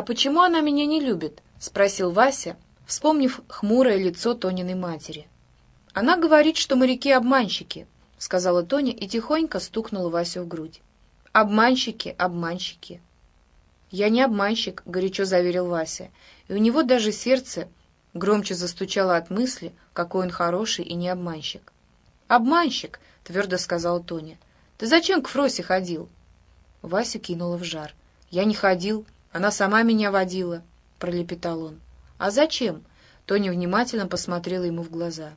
«А почему она меня не любит?» — спросил Вася, вспомнив хмурое лицо Тониной матери. «Она говорит, что моряки — обманщики», — сказала Тоня и тихонько стукнула Васю в грудь. «Обманщики, обманщики». «Я не обманщик», — горячо заверил Вася, и у него даже сердце громче застучало от мысли, какой он хороший и не обманщик. «Обманщик», — твердо сказал Тоня. «Ты зачем к Фросе ходил?» Вася кинула в жар. «Я не ходил, она сама меня водила», — пролепетал он. «А зачем?» — Тоня внимательно посмотрела ему в глаза.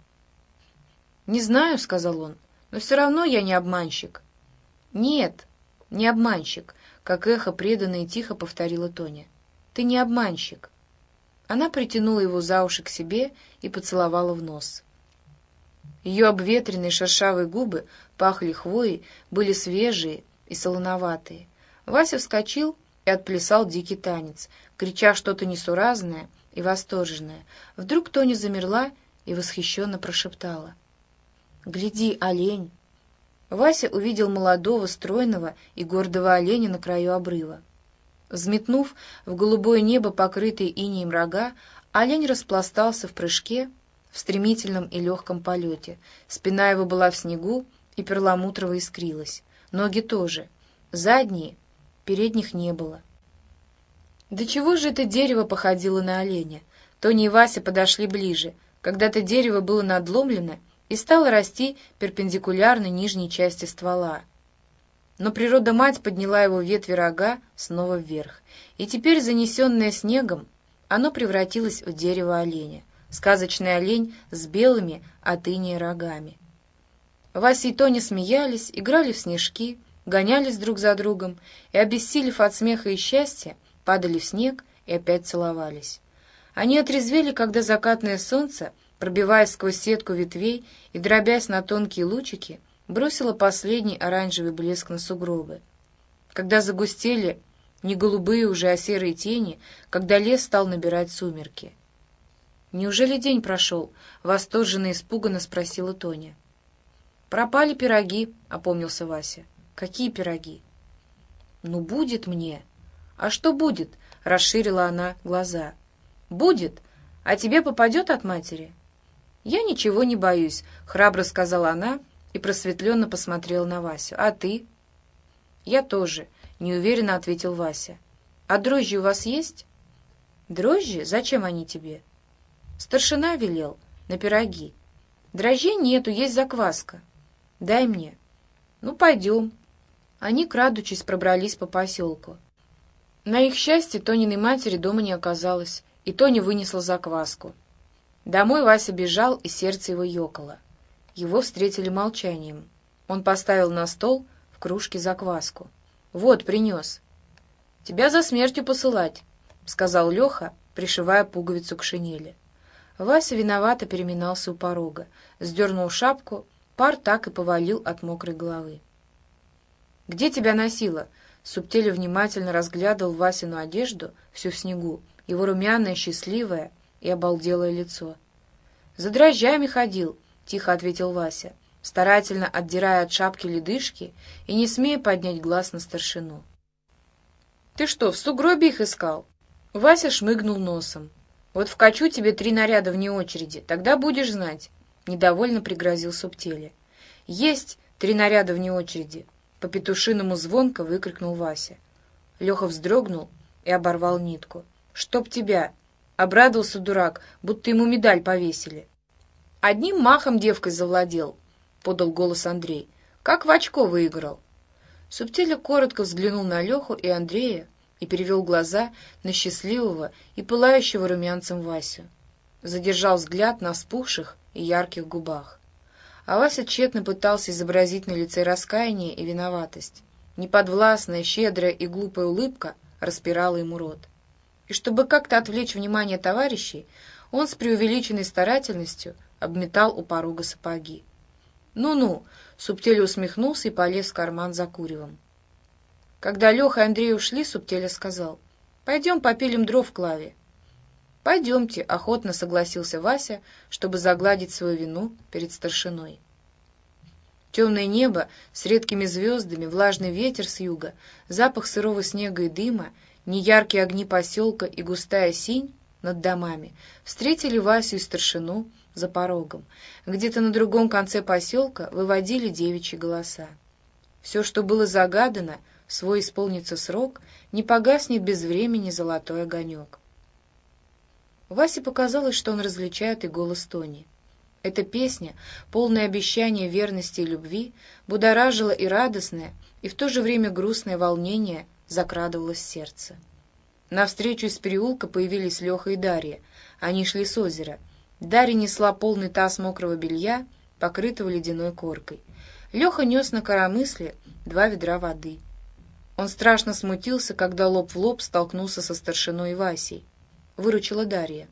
«Не знаю», — сказал он, — «но все равно я не обманщик». «Нет, не обманщик», — как эхо преданно и тихо повторила Тоня. «Ты не обманщик». Она притянула его за уши к себе и поцеловала в нос. Ее обветренные шершавые губы пахли хвоей, были свежие и солоноватые. Вася вскочил и отплясал дикий танец, крича что-то несуразное и восторженное. Вдруг Тоня замерла и восхищенно прошептала. «Гляди, олень!» Вася увидел молодого, стройного и гордого оленя на краю обрыва. Взметнув в голубое небо покрытые инеем рога, олень распластался в прыжке в стремительном и легком полете. Спина его была в снегу и перламутрово искрилась. Ноги тоже. Задние, передних не было. «Да чего же это дерево походило на оленя?» Тони и Вася подошли ближе. Когда-то дерево было надломлено и стало расти перпендикулярно нижней части ствола. Но природа-мать подняла его ветви рога снова вверх, и теперь, занесенное снегом, оно превратилось в дерево оленя, сказочный олень с белыми от иния рогами. Вася и Тоня смеялись, играли в снежки, гонялись друг за другом и, обессилев от смеха и счастья, падали в снег и опять целовались. Они отрезвели, когда закатное солнце, пробиваясь сквозь сетку ветвей и дробясь на тонкие лучики, бросило последний оранжевый блеск на сугробы. Когда загустели не голубые уже, а серые тени, когда лес стал набирать сумерки. «Неужели день прошел?» — восторженно и испуганно спросила Тоня. «Пропали пироги», — опомнился Вася. «Какие пироги?» «Ну, будет мне». «А что будет?» — расширила она глаза. «Будет. А тебе попадет от матери?» «Я ничего не боюсь», — храбро сказала она и просветленно посмотрела на Васю. «А ты?» «Я тоже», — неуверенно ответил Вася. «А дрожжи у вас есть?» «Дрожжи? Зачем они тебе?» «Старшина велел. На пироги. Дрожжей нету, есть закваска. Дай мне». «Ну, пойдем». Они, крадучись, пробрались по поселку. На их счастье Тониной матери дома не оказалось, и Тони вынесла закваску. Домой Вася бежал, и сердце его ёкало. Его встретили молчанием. Он поставил на стол в кружке закваску. «Вот, принес». «Тебя за смертью посылать», — сказал Леха, пришивая пуговицу к шинели. Вася виновато переминался у порога, сдернул шапку, пар так и повалил от мокрой головы. «Где тебя носило?» Субтели внимательно разглядывал Васину одежду, всю в снегу, его румяное, счастливое и обалделое лицо. «За дрожжами ходил», — тихо ответил Вася, старательно отдирая от шапки ледышки и не смея поднять глаз на старшину. «Ты что, в сугробе их искал?» Вася шмыгнул носом. «Вот вкачу тебе три наряда вне очереди, тогда будешь знать», — недовольно пригрозил Субтели. «Есть три наряда вне очереди», по-петушиному звонко выкрикнул Вася. Леха вздрогнул и оборвал нитку. «Чтоб тебя!» — обрадовался дурак, будто ему медаль повесили. «Одним махом девкой завладел», — подал голос Андрей. «Как в очко выиграл». Субтиля коротко взглянул на Леху и Андрея и перевел глаза на счастливого и пылающего румянцем Васю. Задержал взгляд на спухших и ярких губах. А Вася тщетно пытался изобразить на лице раскаяние и виноватость. Неподвластная, щедрая и глупая улыбка распирала ему рот. И чтобы как-то отвлечь внимание товарищей, он с преувеличенной старательностью обметал у порога сапоги. «Ну-ну», — Субтеля усмехнулся и полез в карман за куревом. Когда Леха и Андрей ушли, Субтеля сказал, «Пойдем попилим дров в Клаве». «Пойдемте», — охотно согласился Вася, чтобы загладить свою вину перед старшиной. Темное небо с редкими звездами, влажный ветер с юга, запах сырого снега и дыма, неяркие огни поселка и густая синь над домами встретили Васю и старшину за порогом. Где-то на другом конце поселка выводили девичьи голоса. Все, что было загадано, свой исполнится срок, не погаснет без времени золотой огонек. Васе показалось, что он различает и голос Тони. Эта песня, полная обещания верности и любви, будоражила и радостное, и в то же время грустное волнение закрадывалось в сердце. Навстречу из переулка появились Леха и Дарья. Они шли с озера. Дарья несла полный таз мокрого белья, покрытого ледяной коркой. Леха нес на коромысле два ведра воды. Он страшно смутился, когда лоб в лоб столкнулся со старшиной Васей. Выручила Дарья.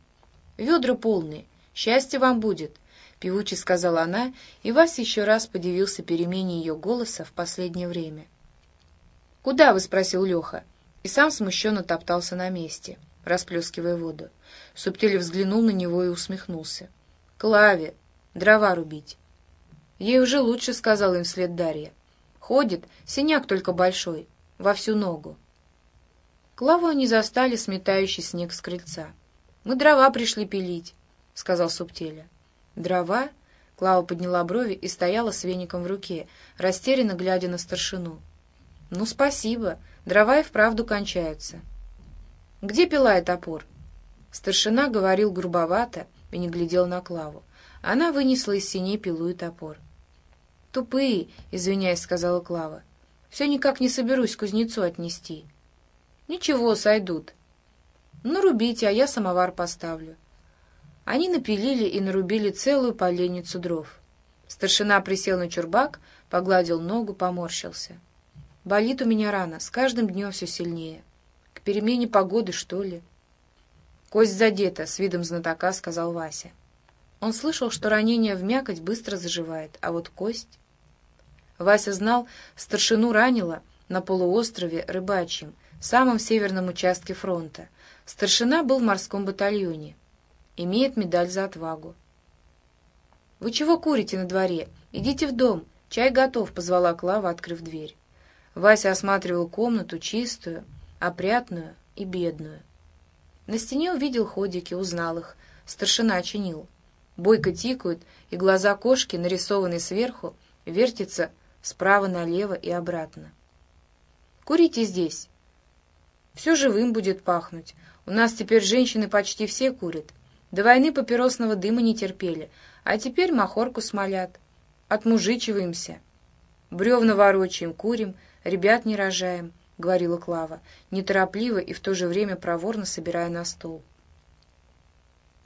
«Ведра полные. Счастье вам будет!» Певуче сказала она, и Вася еще раз подивился перемене ее голоса в последнее время. «Куда вы?» — спросил Леха, и сам смущенно топтался на месте, расплескивая воду. Субтиль взглянул на него и усмехнулся. «Клаве! Дрова рубить!» «Ей уже лучше», — сказал им вслед Дарья. «Ходит, синяк только большой, во всю ногу». Клаву они застали, сметающий снег с крыльца. «Мы дрова пришли пилить», — сказал Субтеля. «Дрова?» Клава подняла брови и стояла с веником в руке, растерянно глядя на старшину. «Ну, спасибо. Дрова и вправду кончаются». «Где пила и топор?» Старшина говорил грубовато и не глядел на Клаву. Она вынесла из синей пилу и топор. «Тупые», — извиняясь, сказала Клава. «Все никак не соберусь кузнецу отнести». «Ничего, сойдут». «Ну, рубите, а я самовар поставлю». Они напилили и нарубили целую поленницу дров. Старшина присел на чурбак, погладил ногу, поморщился. «Болит у меня рана, с каждым днем все сильнее. К перемене погоды, что ли?» «Кость задета», — с видом знатока сказал Вася. Он слышал, что ранение в мякоть быстро заживает, а вот кость... Вася знал, старшину ранило на полуострове Рыбачьем, самом северном участке фронта. Старшина был в морском батальоне имеет медаль за отвагу. «Вы чего курите на дворе? Идите в дом. Чай готов», — позвала Клава, открыв дверь. Вася осматривал комнату, чистую, опрятную и бедную. На стене увидел ходики, узнал их. Старшина чинил. Бойко тикают, и глаза кошки, нарисованные сверху, вертятся справа налево и обратно. «Курите здесь. Все живым будет пахнуть. У нас теперь женщины почти все курят. До войны папиросного дыма не терпели, а теперь махорку смолят. Отмужичиваемся. Бревна ворочаем, курим, ребят не рожаем, — говорила Клава, неторопливо и в то же время проворно собирая на стол.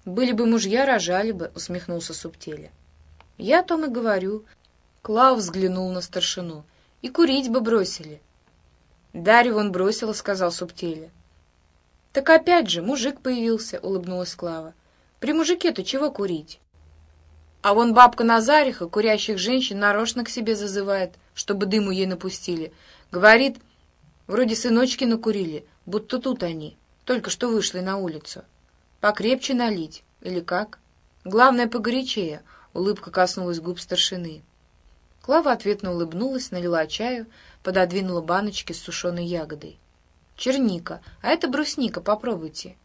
«Были бы мужья, рожали бы», — усмехнулся Субтеля. «Я о том и говорю». Клав взглянул на старшину. «И курить бы бросили». «Дарью он бросила», — сказал Субтеля. «Так опять же, мужик появился», — улыбнулась Клава. При мужике-то чего курить? А вон бабка Назариха курящих женщин нарочно к себе зазывает, чтобы дыму ей напустили. Говорит, вроде сыночки накурили, будто тут они, только что вышли на улицу. Покрепче налить, или как? Главное, погорячее, улыбка коснулась губ старшины. Клава ответно улыбнулась, налила чаю, пододвинула баночки с сушеной ягодой. «Черника, а это брусника, попробуйте».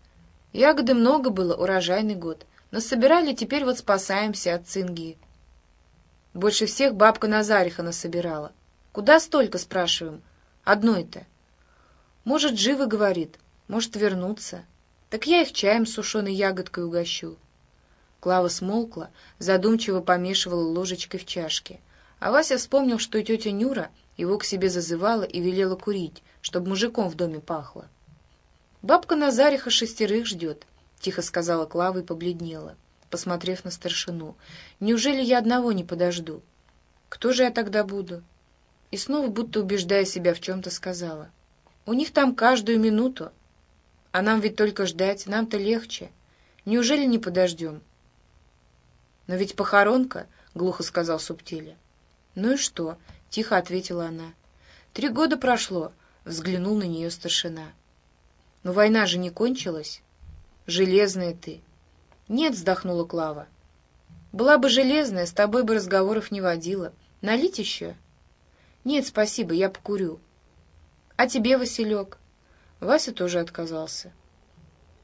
Ягоды много было, урожайный год. Но собирали, теперь вот спасаемся от цинги. Больше всех бабка Назариха насобирала. Куда столько, спрашиваем? Одной-то. Может, живы, говорит, может, вернуться. Так я их чаем с сушеной ягодкой угощу. Клава смолкла, задумчиво помешивала ложечкой в чашке. А Вася вспомнил, что тетя Нюра его к себе зазывала и велела курить, чтобы мужиком в доме пахло. «Бабка Назариха шестерых ждет», — тихо сказала Клава и побледнела, посмотрев на старшину. «Неужели я одного не подожду? Кто же я тогда буду?» И снова, будто убеждая себя в чем-то, сказала. «У них там каждую минуту. А нам ведь только ждать, нам-то легче. Неужели не подождем?» «Но ведь похоронка», — глухо сказал Субтиля. «Ну и что?» — тихо ответила она. «Три года прошло», — взглянул на нее старшина. Но война же не кончилась. Железная ты. Нет, вздохнула Клава. Была бы железная, с тобой бы разговоров не водила. Налить еще? Нет, спасибо, я покурю. А тебе, Василек? Вася тоже отказался.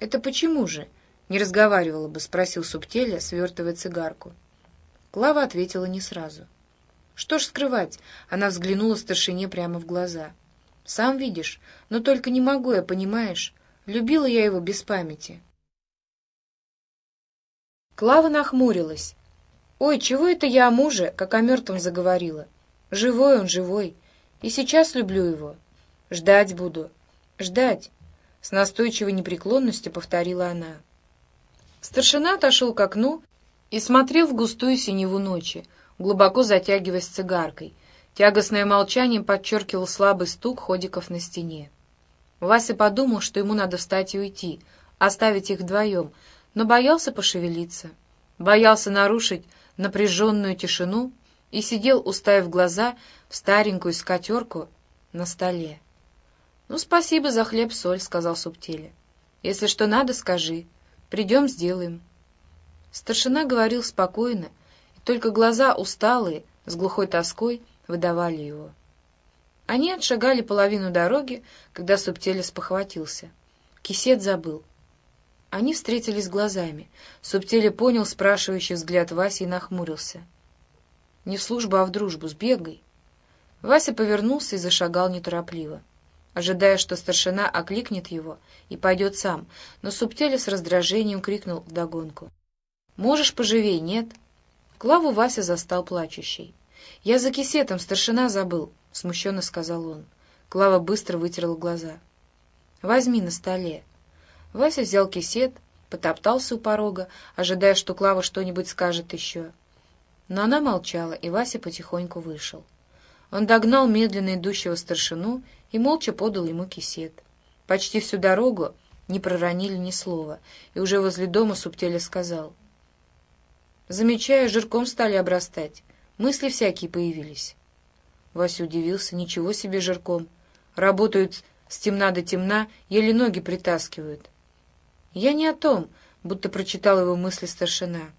«Это почему же?» «Не разговаривала бы», — спросил Субтеля, свертывая цигарку. Клава ответила не сразу. «Что ж скрывать?» — она взглянула старшине прямо в глаза. «Сам видишь, но только не могу я, понимаешь? Любила я его без памяти». Клава нахмурилась. «Ой, чего это я о муже, как о мертвом заговорила? Живой он, живой. И сейчас люблю его. Ждать буду. Ждать!» С настойчивой непреклонностью повторила она. Старшина отошел к окну и смотрел в густую синеву ночи, глубоко затягиваясь цигаркой. Тягостное молчание подчеркивал слабый стук ходиков на стене. Вася подумал, что ему надо встать и уйти, оставить их вдвоем, но боялся пошевелиться. Боялся нарушить напряженную тишину и сидел, уставив глаза в старенькую скатерку на столе. «Ну, спасибо за хлеб-соль», — сказал Субтеле. «Если что надо, скажи. Придем, сделаем». Старшина говорил спокойно, только глаза усталые, с глухой тоской, выдавали его. Они отшагали половину дороги, когда Субтеле спохватился. Кисет забыл. Они встретились глазами. Субтеле понял спрашивающий взгляд Васи и нахмурился. «Не в службу, а в дружбу. Сбегай». Вася повернулся и зашагал неторопливо ожидая, что старшина окликнет его и пойдет сам, но Субтеле с раздражением крикнул вдогонку. «Можешь поживей, нет?» Клаву Вася застал плачущей. «Я за кисетом, старшина забыл», — смущенно сказал он. Клава быстро вытерла глаза. «Возьми на столе». Вася взял кисет, потоптался у порога, ожидая, что Клава что-нибудь скажет еще. Но она молчала, и Вася потихоньку вышел. Он догнал медленно идущего старшину и молча подал ему кисет. Почти всю дорогу не проронили ни слова, и уже возле дома Субтеля сказал. «Замечаю, жирком стали обрастать. Мысли всякие появились». Вася удивился. «Ничего себе жирком. Работают с темна до темна, еле ноги притаскивают». «Я не о том», — будто прочитал его мысли старшина.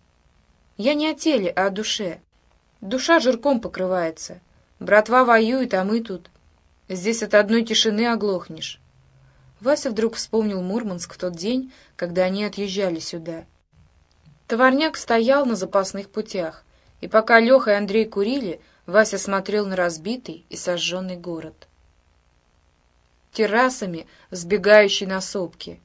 «Я не о теле, а о душе. Душа жирком покрывается. Братва воюет, а мы тут. Здесь от одной тишины оглохнешь. Вася вдруг вспомнил Мурманск в тот день, когда они отъезжали сюда. Товарняк стоял на запасных путях, и пока Леха и Андрей курили, Вася смотрел на разбитый и сожженный город. Террасами, взбегающий на сопки.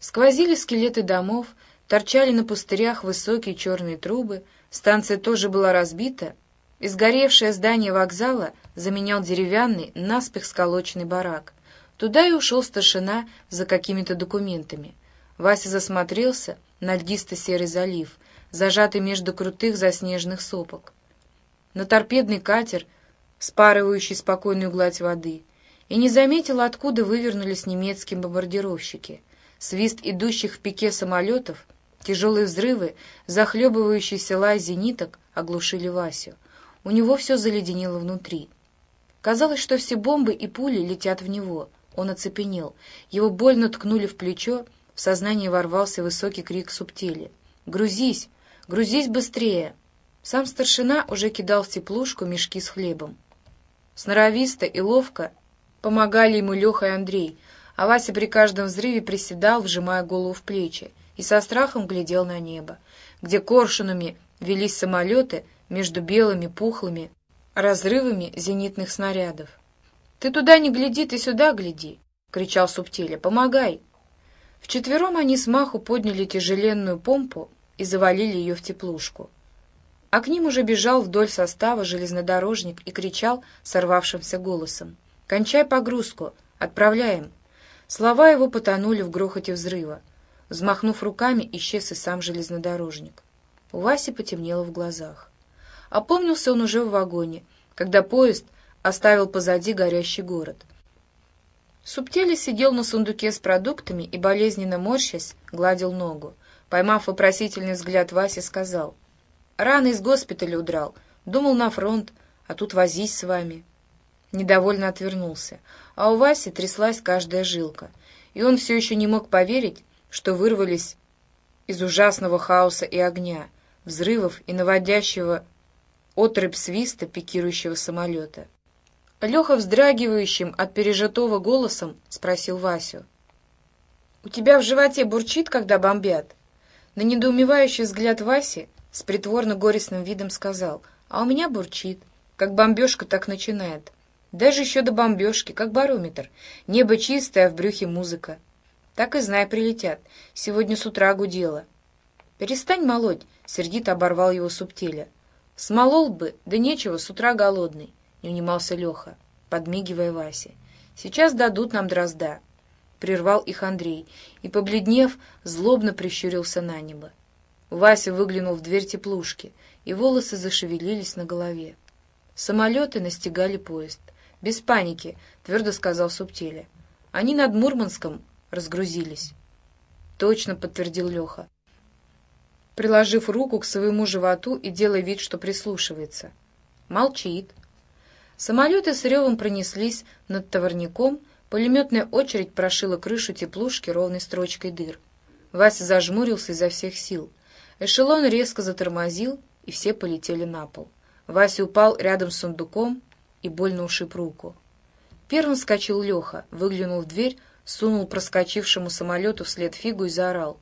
Сквозили скелеты домов, торчали на пустырях высокие черные трубы, станция тоже была разбита, и сгоревшее здание вокзала заменял деревянный, наспех сколоченный барак. Туда и ушел старшина за какими-то документами. Вася засмотрелся на льдисто-серый залив, зажатый между крутых заснеженных сопок. На торпедный катер, спарывающий спокойную гладь воды, и не заметил, откуда вывернулись немецкие бомбардировщики. Свист идущих в пике самолетов, тяжелые взрывы, захлебывающийся лай зениток оглушили Васю. У него все заледенело внутри. Казалось, что все бомбы и пули летят в него. Он оцепенел. Его больно ткнули в плечо, в сознание ворвался высокий крик субтили. «Грузись! Грузись быстрее!» Сам старшина уже кидал в теплушку мешки с хлебом. Сноровисто и ловко помогали ему Леха и Андрей, а Вася при каждом взрыве приседал, вжимая голову в плечи, и со страхом глядел на небо, где коршунами велись самолеты, между белыми пухлыми разрывами зенитных снарядов. «Ты туда не гляди, ты сюда гляди!» — кричал Субтиля. «Помогай!» Вчетвером они с маху подняли тяжеленную помпу и завалили ее в теплушку. А к ним уже бежал вдоль состава железнодорожник и кричал сорвавшимся голосом. «Кончай погрузку! Отправляем!» Слова его потонули в грохоте взрыва. Взмахнув руками, исчез и сам железнодорожник. У Васи потемнело в глазах. Опомнился он уже в вагоне, когда поезд оставил позади горящий город. Субтели сидел на сундуке с продуктами и, болезненно морщась, гладил ногу. Поймав вопросительный взгляд Васи, сказал, «Рано из госпиталя удрал. Думал на фронт, а тут возись с вами». Недовольно отвернулся, а у Васи тряслась каждая жилка, и он все еще не мог поверить, что вырвались из ужасного хаоса и огня, взрывов и наводящего отрыбь свиста пикирующего самолета. Леха вздрагивающим от пережитого голосом спросил Васю. «У тебя в животе бурчит, когда бомбят?» На недоумевающий взгляд Васи с притворно-горестным видом сказал, «А у меня бурчит. Как бомбежка так начинает. Даже еще до бомбежки, как барометр. Небо чистое, а в брюхе музыка. Так и знай, прилетят. Сегодня с утра гудело». «Перестань молоть», — сердито оборвал его субтиля. «Смолол бы, да нечего, с утра голодный» не унимался Леха, подмигивая Васе. «Сейчас дадут нам дрозда», — прервал их Андрей, и, побледнев, злобно прищурился на небо. Вася выглянул в дверь теплушки, и волосы зашевелились на голове. Самолеты настигали поезд. «Без паники», — твердо сказал Субтиля. «Они над Мурманском разгрузились». «Точно», — подтвердил Леха, приложив руку к своему животу и делая вид, что прислушивается. «Молчит», Самолеты с ревом пронеслись над товарником, пулеметная очередь прошила крышу теплушки ровной строчкой дыр. Вася зажмурился изо всех сил. Эшелон резко затормозил, и все полетели на пол. Вася упал рядом с сундуком и больно ушиб руку. Первым вскочил Леха, выглянул в дверь, сунул проскочившему самолету вслед фигу и заорал.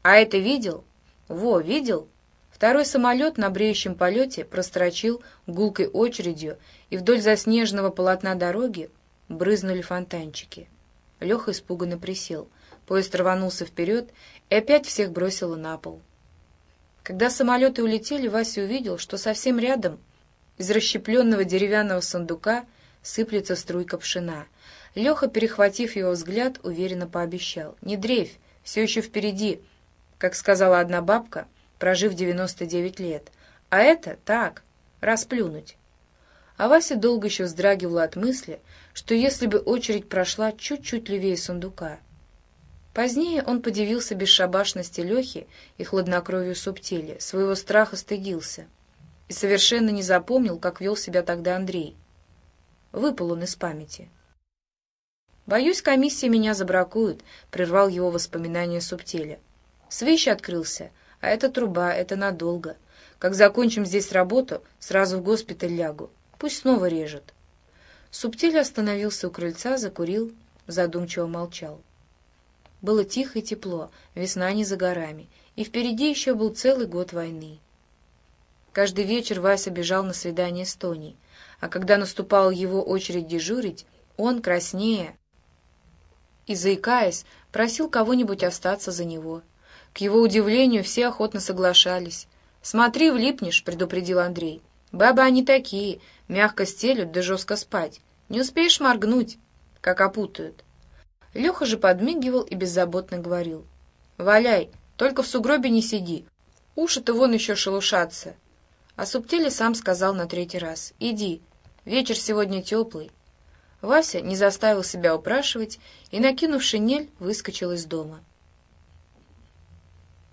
«А это видел? Во, видел?» Второй самолет на бреющем полете прострочил гулкой очередью, и вдоль заснеженного полотна дороги брызнули фонтанчики. Леха испуганно присел. Поезд рванулся вперед и опять всех бросило на пол. Когда самолеты улетели, Вася увидел, что совсем рядом из расщепленного деревянного сундука сыплется струйка пшена. Леха, перехватив его взгляд, уверенно пообещал. «Не дрейфь, все еще впереди», как сказала одна бабка — прожив 99 лет. А это так, расплюнуть. А Вася долго еще вздрагивала от мысли, что если бы очередь прошла чуть-чуть левее сундука. Позднее он подивился бесшабашности Лехи и хладнокровию субтили, своего страха стыдился и совершенно не запомнил, как вел себя тогда Андрей. Выпал он из памяти. «Боюсь, комиссия меня забракует», — прервал его воспоминания субтиля. Свищ открылся, а это труба, это надолго. Как закончим здесь работу, сразу в госпиталь лягу. Пусть снова режет. Субтиль остановился у крыльца, закурил, задумчиво молчал. Было тихо и тепло, весна не за горами, и впереди еще был целый год войны. Каждый вечер Вася бежал на свидание с Тоней, а когда наступала его очередь дежурить, он, краснея и заикаясь, просил кого-нибудь остаться за него — к его удивлению, все охотно соглашались. «Смотри, влипнешь», — предупредил Андрей. «Бабы они такие, мягко стелют да жестко спать. Не успеешь моргнуть, как опутают». Леха же подмигивал и беззаботно говорил. «Валяй, только в сугробе не сиди. Уши-то вон еще шелушатся». А Субтели сам сказал на третий раз. «Иди, вечер сегодня теплый». Вася не заставил себя упрашивать и, накинув шинель, выскочил из дома.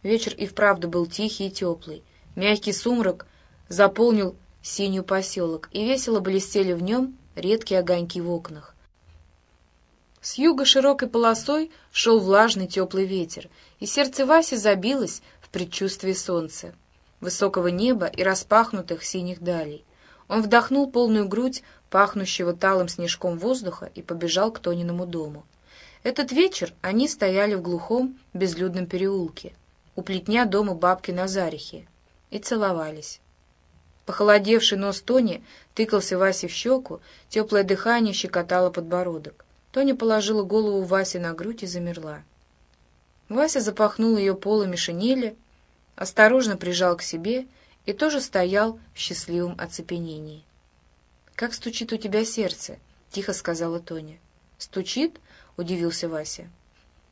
Вечер и вправду был тихий и теплый. Мягкий сумрак заполнил синюю поселок, и весело блестели в нем редкие огоньки в окнах. С юга широкой полосой шел влажный теплый ветер, и сердце Васи забилось в предчувствии солнца, высокого неба и распахнутых синих далей. Он вдохнул полную грудь пахнущего талым снежком воздуха и побежал к Тониному дому. Этот вечер они стояли в глухом безлюдном переулке — у плетня дома бабки Назарихи и целовались. Похолодевший нос Тони тыкался Васе в щеку, теплое дыхание щекотало подбородок. Тоня положила голову Васе на грудь и замерла. Вася запахнул ее полами шинели, осторожно прижал к себе и тоже стоял в счастливом оцепенении. «Как стучит у тебя сердце?» — тихо сказала Тоня. «Стучит?» — удивился Вася.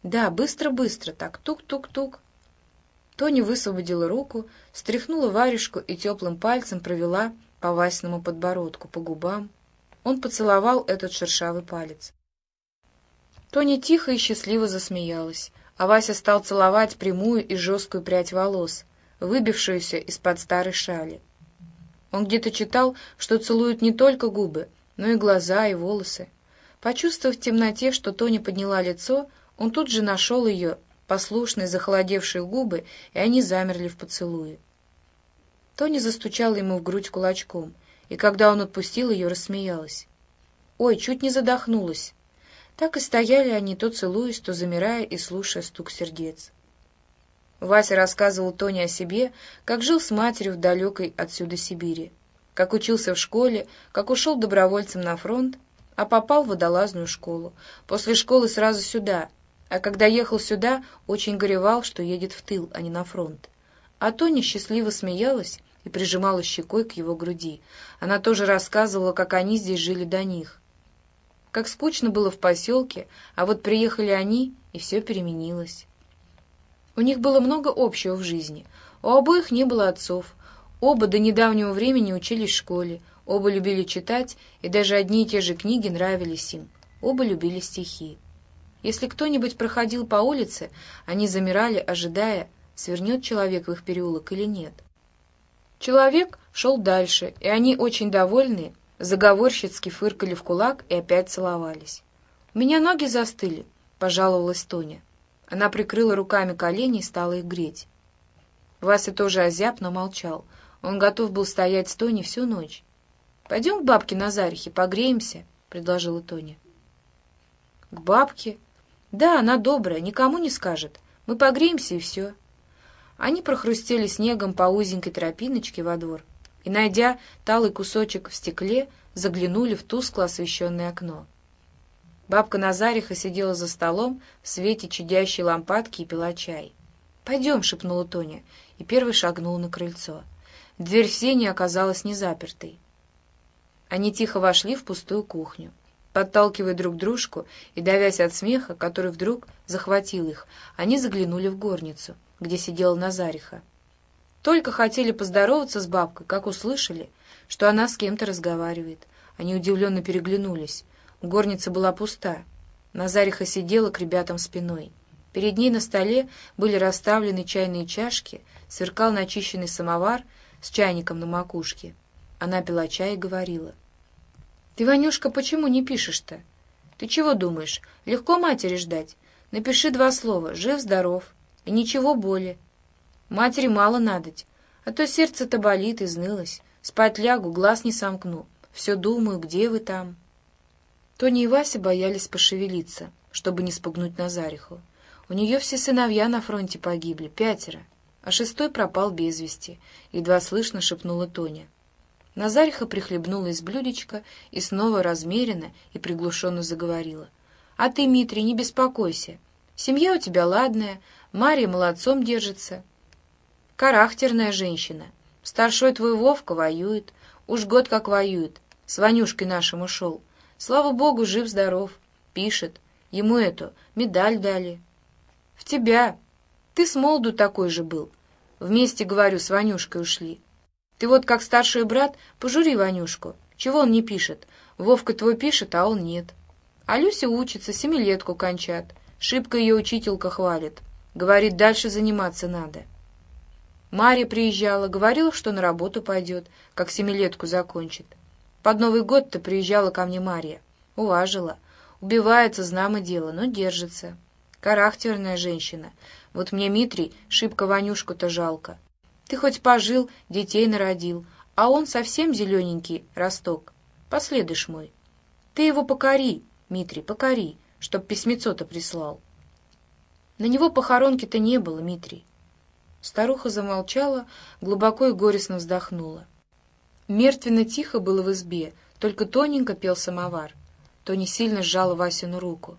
«Да, быстро-быстро, так тук-тук-тук». Тони высвободила руку, стряхнула варежку и теплым пальцем провела по Васному подбородку, по губам. Он поцеловал этот шершавый палец. Тони тихо и счастливо засмеялась, а Вася стал целовать прямую и жесткую прядь волос, выбившуюся из-под старой шали. Он где-то читал, что целуют не только губы, но и глаза, и волосы. Почувствовав в темноте, что Тони подняла лицо, он тут же нашел ее послушные захолодевшие губы, и они замерли в поцелуе. Тони застучала ему в грудь кулачком, и когда он отпустил ее, рассмеялась. Ой, чуть не задохнулась. Так и стояли они, то целуясь, то замирая и слушая стук сердец. Вася рассказывал Тоне о себе, как жил с матерью в далекой отсюда Сибири, как учился в школе, как ушел добровольцем на фронт, а попал в водолазную школу. После школы сразу сюда, а когда ехал сюда, очень горевал, что едет в тыл, а не на фронт. А Тоня счастливо смеялась и прижимала щекой к его груди. Она тоже рассказывала, как они здесь жили до них. Как скучно было в поселке, а вот приехали они, и все переменилось. У них было много общего в жизни. У обоих не было отцов. Оба до недавнего времени учились в школе. Оба любили читать, и даже одни и те же книги нравились им. Оба любили стихи. Если кто-нибудь проходил по улице, они замирали, ожидая, свернет человек в их переулок или нет. Человек шел дальше, и они, очень довольные, заговорщицки фыркали в кулак и опять целовались. «У меня ноги застыли», — пожаловалась Тоня. Она прикрыла руками колени и стала их греть. Вася тоже озяб, но молчал. Он готов был стоять с Тоней всю ночь. «Пойдем к бабке Назарихе, погреемся», — предложила Тоня. «К бабке?» «Да, она добрая, никому не скажет. Мы погреемся, и все». Они прохрустели снегом по узенькой тропиночке во двор и, найдя талый кусочек в стекле, заглянули в тускло освещенное окно. Бабка Назариха сидела за столом в свете чудящей лампадки и пила чай. «Пойдем», — шепнула Тоня, и первый шагнул на крыльцо. Дверь в сене оказалась незапертой. Они тихо вошли в пустую кухню. Подталкивая друг дружку и давясь от смеха, который вдруг захватил их, они заглянули в горницу — где сидела Назариха. Только хотели поздороваться с бабкой, как услышали, что она с кем-то разговаривает. Они удивленно переглянулись. Горница была пуста. Назариха сидела к ребятам спиной. Перед ней на столе были расставлены чайные чашки, сверкал начищенный самовар с чайником на макушке. Она пила чай и говорила. «Ты, Ванюшка, почему не пишешь-то? Ты чего думаешь? Легко матери ждать. Напиши два слова «жив-здоров». И ничего более. Матери мало надоть, а то сердце-то болит, изнылось. Спать лягу, глаз не сомкну. Все думаю, где вы там. Тони и Вася боялись пошевелиться, чтобы не спугнуть Назариху. У нее все сыновья на фронте погибли, пятеро, а шестой пропал без вести, едва слышно шепнула Тоня. Назариха прихлебнула из блюдечка и снова размеренно и приглушенно заговорила. «А ты, Митрий, не беспокойся. Семья у тебя ладная, Мария молодцом держится. Характерная женщина. Старшой твой Вовка воюет. Уж год как воюет. С Ванюшкой нашим ушел. Слава богу, жив-здоров. Пишет. Ему эту медаль дали. В тебя. Ты с молоду такой же был. Вместе, говорю, с Ванюшкой ушли. Ты вот как старший брат, пожури Ванюшку. Чего он не пишет? Вовка твой пишет, а он нет. А Люся учится, семилетку кончат. Шибко ее учителька хвалит. Говорит, дальше заниматься надо. Марья приезжала, говорила, что на работу пойдет, как семилетку закончит. Под Новый год-то приезжала ко мне Марья. Уважила. Убивается, знамо дело, но держится. Характерная женщина. Вот мне Митрий шибко Ванюшку-то жалко. Ты хоть пожил, детей народил, а он совсем зелененький росток. Последуешь мой. Ты его покори, Митрий, покори, чтоб письмецо-то прислал. На него похоронки-то не было, Митрий. Старуха замолчала, глубоко и горестно вздохнула. Мертвенно тихо было в избе, только тоненько пел самовар. Тони сильно сжала Васину руку.